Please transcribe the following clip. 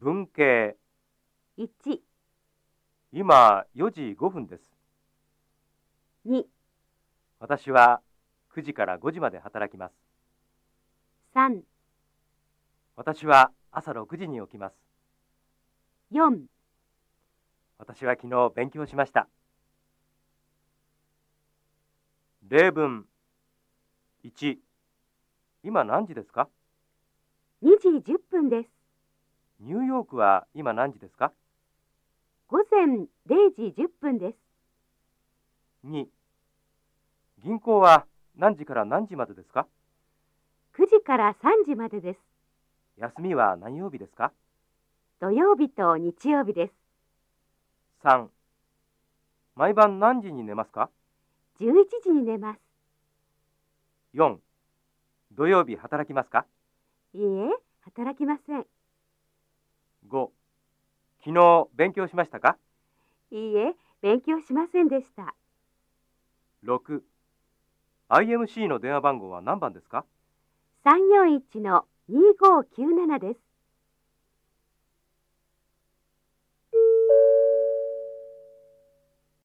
文系。1、今4時5分です。2、私は9時から5時まで働きます。3、私は朝6時に起きます。4、私は昨日勉強しました。例文。1今何時ですか？2時10分です。ヨークは今何時ですか？午前0時10分です。2銀行は何時から何時までですか？9時から3時までです。休みは何曜日ですか？土曜日と日曜日です。3毎晩何時に寝ますか？11時に寝ます。4土曜日働きますか？いいえ、働きません。5昨日勉強しましたか？いいえ、勉強しませんでした。6 IMC の電話番号は何番ですか？341の2597です。